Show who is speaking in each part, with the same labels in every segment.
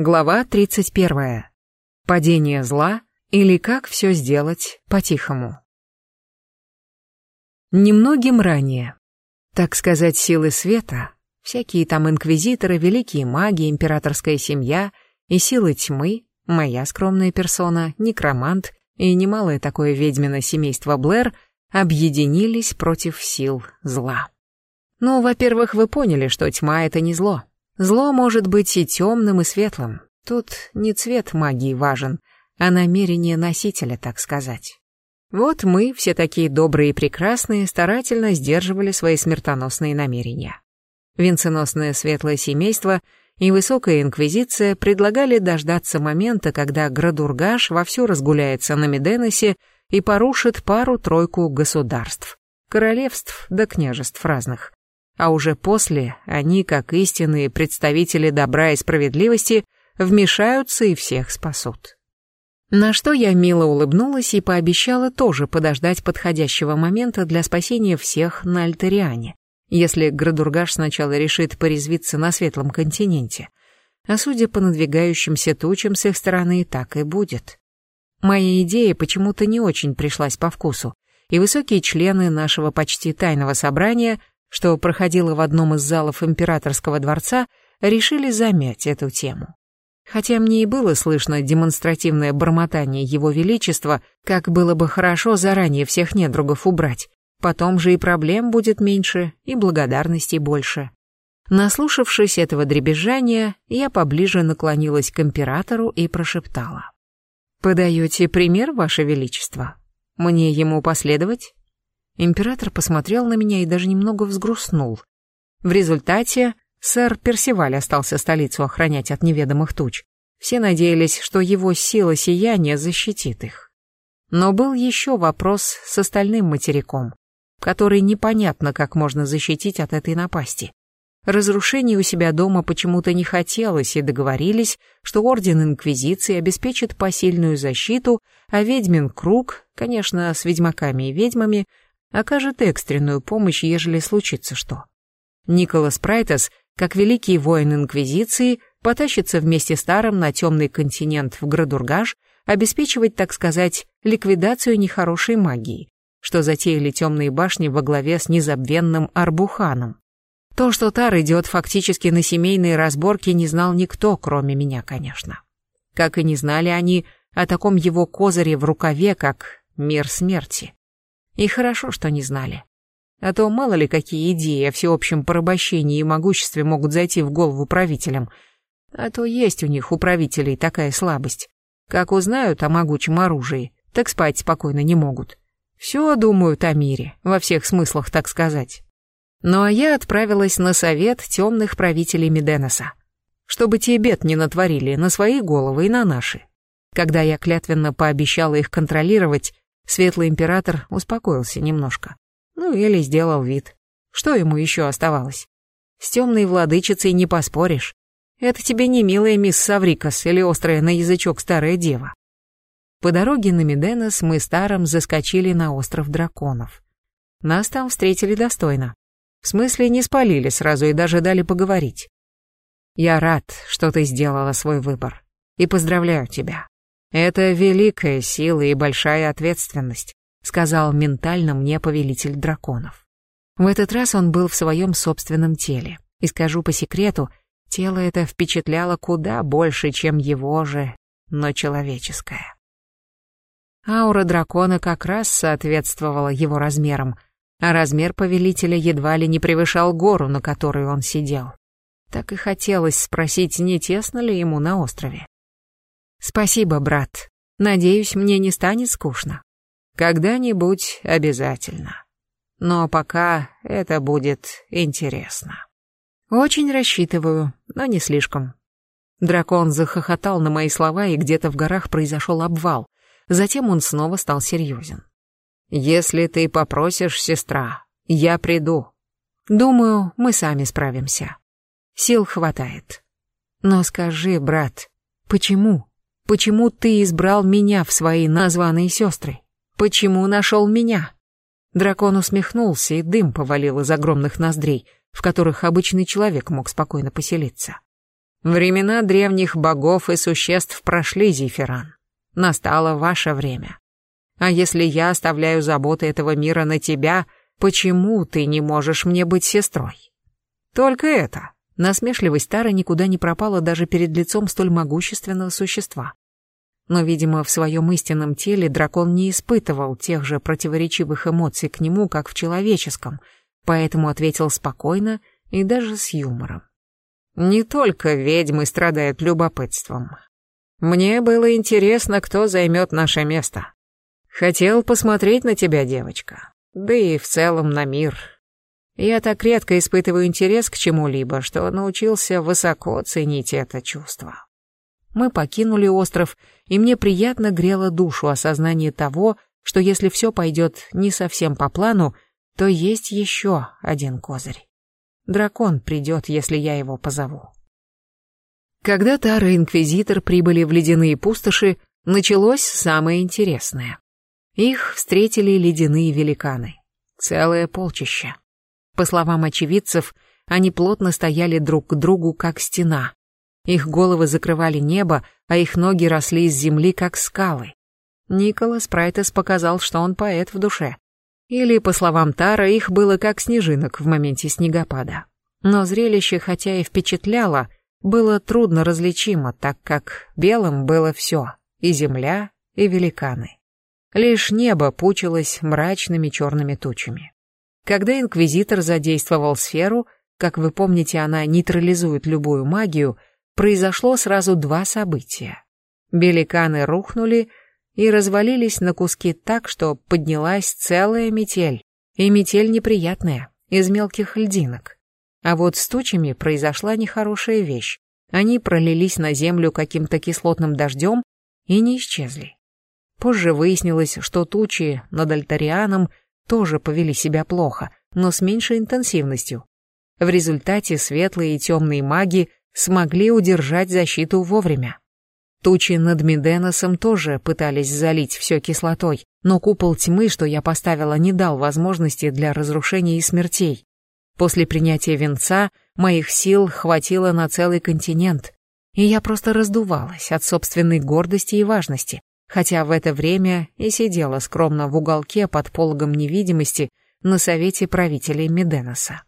Speaker 1: Глава 31. Падение зла или как все сделать по-тихому. Немногим ранее, так сказать, силы света, всякие там инквизиторы, великие маги, императорская семья и силы тьмы, моя скромная персона, некромант и немалое такое ведьмино семейство Блэр объединились против сил зла. Ну, во-первых, вы поняли, что тьма — это не зло. Зло может быть и темным, и светлым. Тут не цвет магии важен, а намерение носителя, так сказать. Вот мы, все такие добрые и прекрасные, старательно сдерживали свои смертоносные намерения. Венценосное светлое семейство и высокая инквизиция предлагали дождаться момента, когда Градургаш вовсю разгуляется на Меденосе и порушит пару-тройку государств, королевств да княжеств разных а уже после они, как истинные представители добра и справедливости, вмешаются и всех спасут. На что я мило улыбнулась и пообещала тоже подождать подходящего момента для спасения всех на Альтериане, если Градургаш сначала решит порезвиться на светлом континенте. А судя по надвигающимся тучам с их стороны, так и будет. Моя идея почему-то не очень пришлась по вкусу, и высокие члены нашего почти тайного собрания что проходило в одном из залов императорского дворца, решили замять эту тему. Хотя мне и было слышно демонстративное бормотание его величества, как было бы хорошо заранее всех недругов убрать. Потом же и проблем будет меньше, и благодарностей больше. Наслушавшись этого дребезжания, я поближе наклонилась к императору и прошептала. «Подаете пример, ваше величество? Мне ему последовать?» Император посмотрел на меня и даже немного взгрустнул. В результате сэр Персиваль остался столицу охранять от неведомых туч. Все надеялись, что его сила сияния защитит их. Но был еще вопрос с остальным материком, который непонятно, как можно защитить от этой напасти. Разрушений у себя дома почему-то не хотелось, и договорились, что Орден Инквизиции обеспечит посильную защиту, а ведьмин круг, конечно, с ведьмаками и ведьмами, окажет экстренную помощь, ежели случится что. Николас Прайтес, как великий воин Инквизиции, потащится вместе с Таром на темный континент в Градургаш, обеспечивать, так сказать, ликвидацию нехорошей магии, что затеяли темные башни во главе с незабвенным Арбуханом. То, что Тар идет фактически на семейные разборки, не знал никто, кроме меня, конечно. Как и не знали они о таком его козыре в рукаве, как мир смерти. И хорошо, что не знали. А то мало ли какие идеи о всеобщем порабощении и могуществе могут зайти в голову правителям. А то есть у них, у правителей, такая слабость. Как узнают о могучем оружии, так спать спокойно не могут. Все думают о мире, во всех смыслах, так сказать. Ну а я отправилась на совет темных правителей Меденоса. Чтобы те бед не натворили на свои головы и на наши. Когда я клятвенно пообещала их контролировать, Светлый император успокоился немножко. Ну или сделал вид. Что ему еще оставалось? С темной владычицей не поспоришь. Это тебе не милая мисс Саврикас или острая на язычок старая дева. По дороге на Меденос мы с Таром заскочили на остров драконов. Нас там встретили достойно. В смысле, не спалили сразу и даже дали поговорить. Я рад, что ты сделала свой выбор. И поздравляю тебя. «Это великая сила и большая ответственность», сказал ментально мне повелитель драконов. В этот раз он был в своем собственном теле. И скажу по секрету, тело это впечатляло куда больше, чем его же, но человеческое. Аура дракона как раз соответствовала его размерам, а размер повелителя едва ли не превышал гору, на которой он сидел. Так и хотелось спросить, не тесно ли ему на острове. Спасибо, брат. Надеюсь, мне не станет скучно. Когда-нибудь обязательно. Но пока это будет интересно. Очень рассчитываю, но не слишком. Дракон захохотал на мои слова, и где-то в горах произошел обвал. Затем он снова стал серьезен. «Если ты попросишь, сестра, я приду. Думаю, мы сами справимся. Сил хватает. Но скажи, брат, почему?» Почему ты избрал меня в свои названные сестры? Почему нашел меня?» Дракон усмехнулся, и дым повалил из огромных ноздрей, в которых обычный человек мог спокойно поселиться. Времена древних богов и существ прошли, Зефиран. Настало ваше время. А если я оставляю заботы этого мира на тебя, почему ты не можешь мне быть сестрой? Только это. Насмешливость Тары никуда не пропала даже перед лицом столь могущественного существа. Но, видимо, в своем истинном теле дракон не испытывал тех же противоречивых эмоций к нему, как в человеческом, поэтому ответил спокойно и даже с юмором. «Не только ведьмы страдают любопытством. Мне было интересно, кто займет наше место. Хотел посмотреть на тебя, девочка, да и в целом на мир. Я так редко испытываю интерес к чему-либо, что научился высоко ценить это чувство. Мы покинули остров, и мне приятно грело душу осознание того, что если все пойдет не совсем по плану, то есть еще один козырь. Дракон придет, если я его позову. Когда Тара и Инквизитор прибыли в ледяные пустоши, началось самое интересное. Их встретили ледяные великаны. Целое полчище. По словам очевидцев, они плотно стояли друг к другу, как стена. Их головы закрывали небо, а их ноги росли из земли, как скалы. Николас Прайтес показал, что он поэт в душе. Или, по словам Тара, их было как снежинок в моменте снегопада. Но зрелище, хотя и впечатляло, было трудно различимо, так как белым было все — и земля, и великаны. Лишь небо пучилось мрачными черными тучами. Когда инквизитор задействовал сферу, как вы помните, она нейтрализует любую магию, произошло сразу два события. Беликаны рухнули и развалились на куски так, что поднялась целая метель. И метель неприятная, из мелких льдинок. А вот с тучами произошла нехорошая вещь. Они пролились на землю каким-то кислотным дождем и не исчезли. Позже выяснилось, что тучи над Альтарианом тоже повели себя плохо, но с меньшей интенсивностью. В результате светлые и темные маги смогли удержать защиту вовремя. Тучи над Меденосом тоже пытались залить все кислотой, но купол тьмы, что я поставила, не дал возможности для разрушения и смертей. После принятия венца моих сил хватило на целый континент, и я просто раздувалась от собственной гордости и важности, хотя в это время и сидела скромно в уголке под пологом невидимости на совете правителей Меденоса.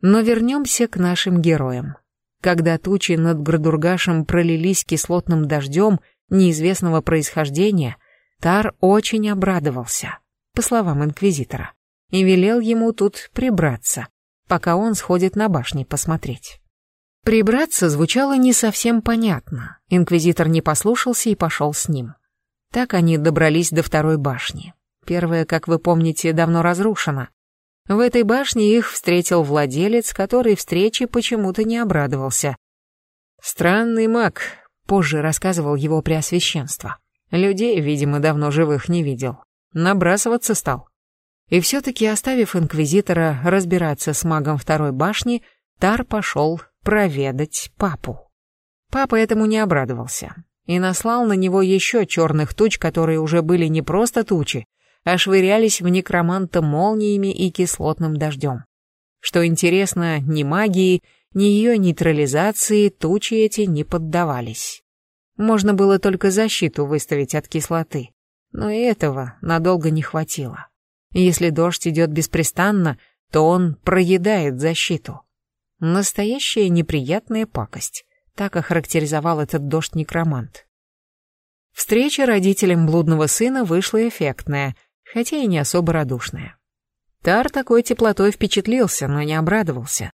Speaker 1: Но вернемся к нашим героям. Когда тучи над Градургашем пролились кислотным дождем неизвестного происхождения, Тар очень обрадовался, по словам инквизитора, и велел ему тут прибраться, пока он сходит на башни посмотреть. Прибраться звучало не совсем понятно. Инквизитор не послушался и пошел с ним. Так они добрались до второй башни. Первая, как вы помните, давно разрушена. В этой башне их встретил владелец, который встрече почему-то не обрадовался. Странный маг, позже рассказывал его преосвященство. Людей, видимо, давно живых не видел. Набрасываться стал. И все-таки, оставив инквизитора разбираться с магом второй башни, Тар пошел проведать папу. Папа этому не обрадовался и наслал на него еще черных туч, которые уже были не просто тучи, а швырялись в некроманта молниями и кислотным дождем. Что интересно, ни магии, ни ее нейтрализации тучи эти не поддавались. Можно было только защиту выставить от кислоты, но и этого надолго не хватило. Если дождь идет беспрестанно, то он проедает защиту. Настоящая неприятная пакость. Так охарактеризовал этот дождь некромант. Встреча родителям блудного сына вышла эффектная, хотя и не особо радушная. Тар такой теплотой впечатлился, но не обрадовался.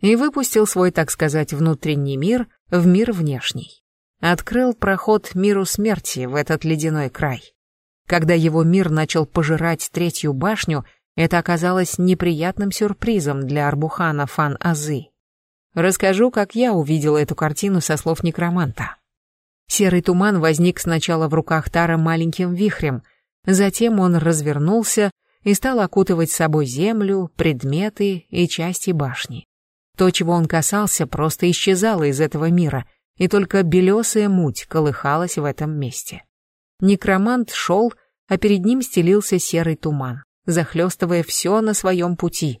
Speaker 1: И выпустил свой, так сказать, внутренний мир в мир внешний. Открыл проход миру смерти в этот ледяной край. Когда его мир начал пожирать третью башню, это оказалось неприятным сюрпризом для Арбухана Фан-Азы. Расскажу, как я увидел эту картину со слов некроманта. Серый туман возник сначала в руках Тара маленьким вихрем, затем он развернулся и стал окутывать собой землю, предметы и части башни. То, чего он касался, просто исчезало из этого мира, и только белесая муть колыхалась в этом месте. Некромант шел, а перед ним стелился серый туман, захлестывая все на своем пути.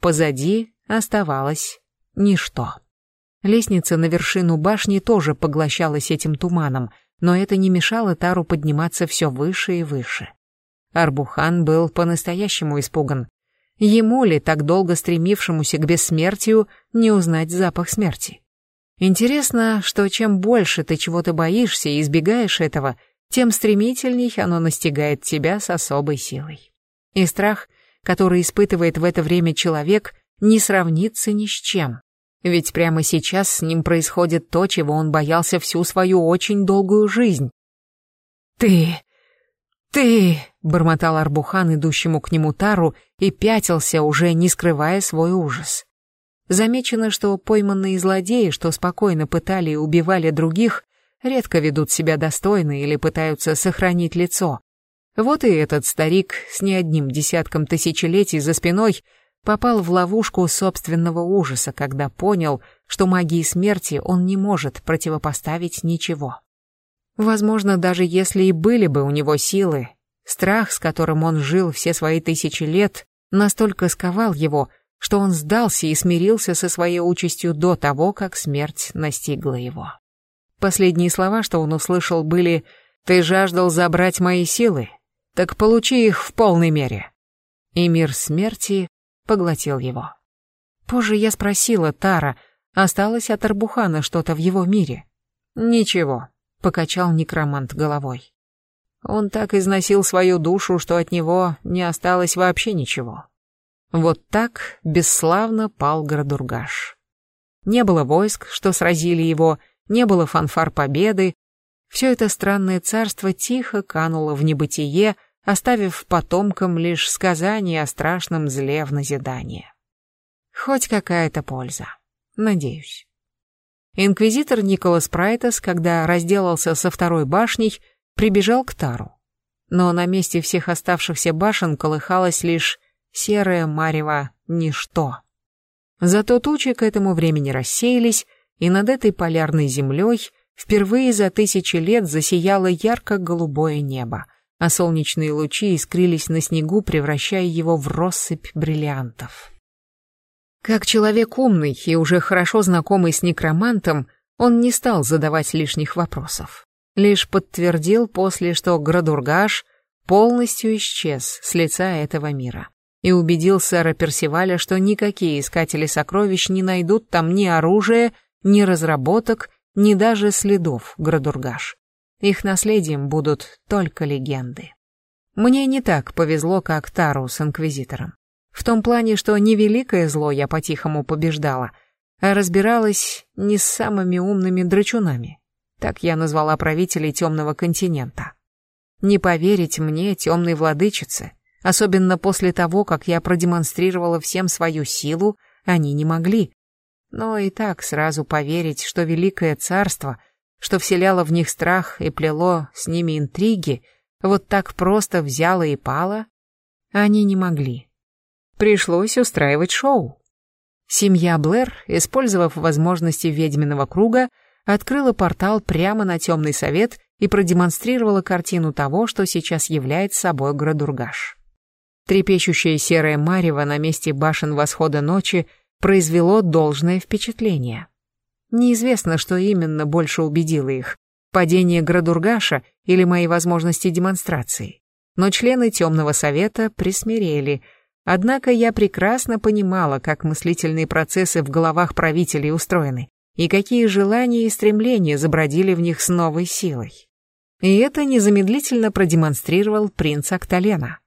Speaker 1: Позади оставалось ничто. Лестница на вершину башни тоже поглощалась этим туманом, но это не мешало Тару подниматься все выше и выше. Арбухан был по-настоящему испуган. Ему ли, так долго стремившемуся к бессмертию, не узнать запах смерти? Интересно, что чем больше ты чего-то боишься и избегаешь этого, тем стремительней оно настигает тебя с особой силой. И страх, который испытывает в это время человек, не сравнится ни с чем. Ведь прямо сейчас с ним происходит то, чего он боялся всю свою очень долгую жизнь. «Ты... ты...» — бормотал Арбухан идущему к нему Тару и пятился, уже не скрывая свой ужас. Замечено, что пойманные злодеи, что спокойно пытали и убивали других, редко ведут себя достойно или пытаются сохранить лицо. Вот и этот старик с не одним десятком тысячелетий за спиной попал в ловушку собственного ужаса, когда понял, что магии смерти он не может противопоставить ничего. Возможно, даже если и были бы у него силы, страх, с которым он жил все свои тысячи лет, настолько сковал его, что он сдался и смирился со своей участью до того, как смерть настигла его. Последние слова, что он услышал, были «Ты жаждал забрать мои силы? Так получи их в полной мере». И мир смерти поглотил его. Позже я спросила Тара, осталось от Арбухана что-то в его мире. «Ничего», — покачал некромант головой. Он так износил свою душу, что от него не осталось вообще ничего. Вот так бесславно пал Градургаш. Не было войск, что сразили его, не было фанфар победы. Все это странное царство тихо кануло в небытие, оставив потомкам лишь сказание о страшном зле в назидание. Хоть какая-то польза. Надеюсь. Инквизитор Николас Прайтас, когда разделался со второй башней, прибежал к Тару. Но на месте всех оставшихся башен колыхалась лишь серое марево ничто. Зато тучи к этому времени рассеялись, и над этой полярной землей впервые за тысячи лет засияло ярко-голубое небо, а солнечные лучи искрились на снегу, превращая его в россыпь бриллиантов. Как человек умный и уже хорошо знакомый с некромантом, он не стал задавать лишних вопросов. Лишь подтвердил после, что Градургаш полностью исчез с лица этого мира и убедил сэра Персиваля, что никакие искатели сокровищ не найдут там ни оружия, ни разработок, ни даже следов Градургаш. Их наследием будут только легенды. Мне не так повезло, как Тару с Инквизитором. В том плане, что не великое зло я по-тихому побеждала, а разбиралась не с самыми умными драчунами. Так я назвала правителей темного континента. Не поверить мне, темной владычице, Особенно после того, как я продемонстрировала всем свою силу, они не могли. Но и так сразу поверить, что Великое Царство, что вселяло в них страх и плело с ними интриги, вот так просто взяло и пало, они не могли. Пришлось устраивать шоу. Семья Блэр, использовав возможности ведьминого круга, открыла портал прямо на темный совет и продемонстрировала картину того, что сейчас является собой Градургаш. Трепещущее серое марево на месте башен восхода ночи произвело должное впечатление. Неизвестно, что именно больше убедило их — падение Градургаша или мои возможности демонстрации. Но члены Темного Совета присмирели, однако я прекрасно понимала, как мыслительные процессы в головах правителей устроены и какие желания и стремления забродили в них с новой силой. И это незамедлительно продемонстрировал принц Акталена.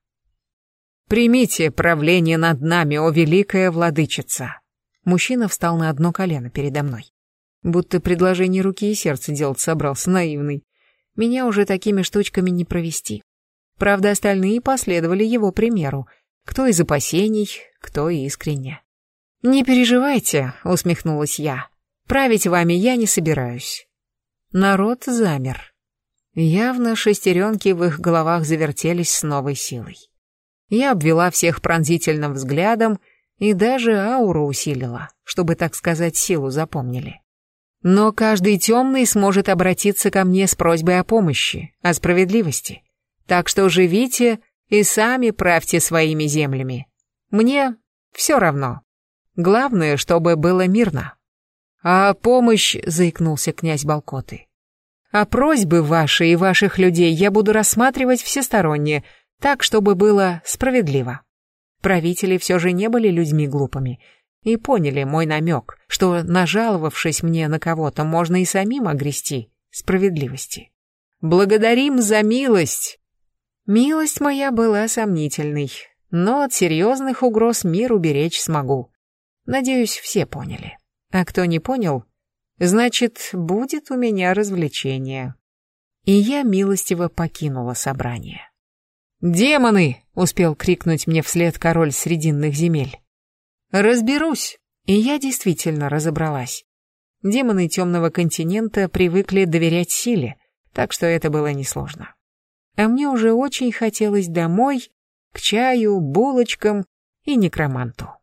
Speaker 1: Примите правление над нами, о великая владычица. Мужчина встал на одно колено передо мной. Будто предложение руки и сердца делать собрался наивный. Меня уже такими штучками не провести. Правда, остальные последовали его примеру. Кто из опасений, кто искренне. «Не переживайте», — усмехнулась я. «Править вами я не собираюсь». Народ замер. Явно шестеренки в их головах завертелись с новой силой. Я обвела всех пронзительным взглядом и даже ауру усилила, чтобы, так сказать, силу запомнили. Но каждый темный сможет обратиться ко мне с просьбой о помощи, о справедливости. Так что живите и сами правьте своими землями. Мне все равно. Главное, чтобы было мирно. А помощь, заикнулся князь Балкоты. А просьбы ваши и ваших людей я буду рассматривать всесторонне, так, чтобы было справедливо. Правители все же не были людьми глупыми и поняли мой намек, что, нажаловавшись мне на кого-то, можно и самим огрести справедливости. Благодарим за милость. Милость моя была сомнительной, но от серьезных угроз мир уберечь смогу. Надеюсь, все поняли. А кто не понял, значит, будет у меня развлечение. И я милостиво покинула собрание. «Демоны!» — успел крикнуть мне вслед король срединных земель. «Разберусь!» И я действительно разобралась. Демоны темного континента привыкли доверять силе, так что это было несложно. А мне уже очень хотелось домой, к чаю, булочкам и некроманту.